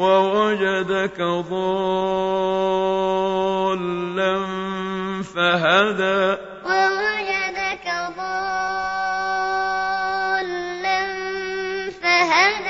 ووجدك ضالا فهدى. ووجدك ضالا فهدى.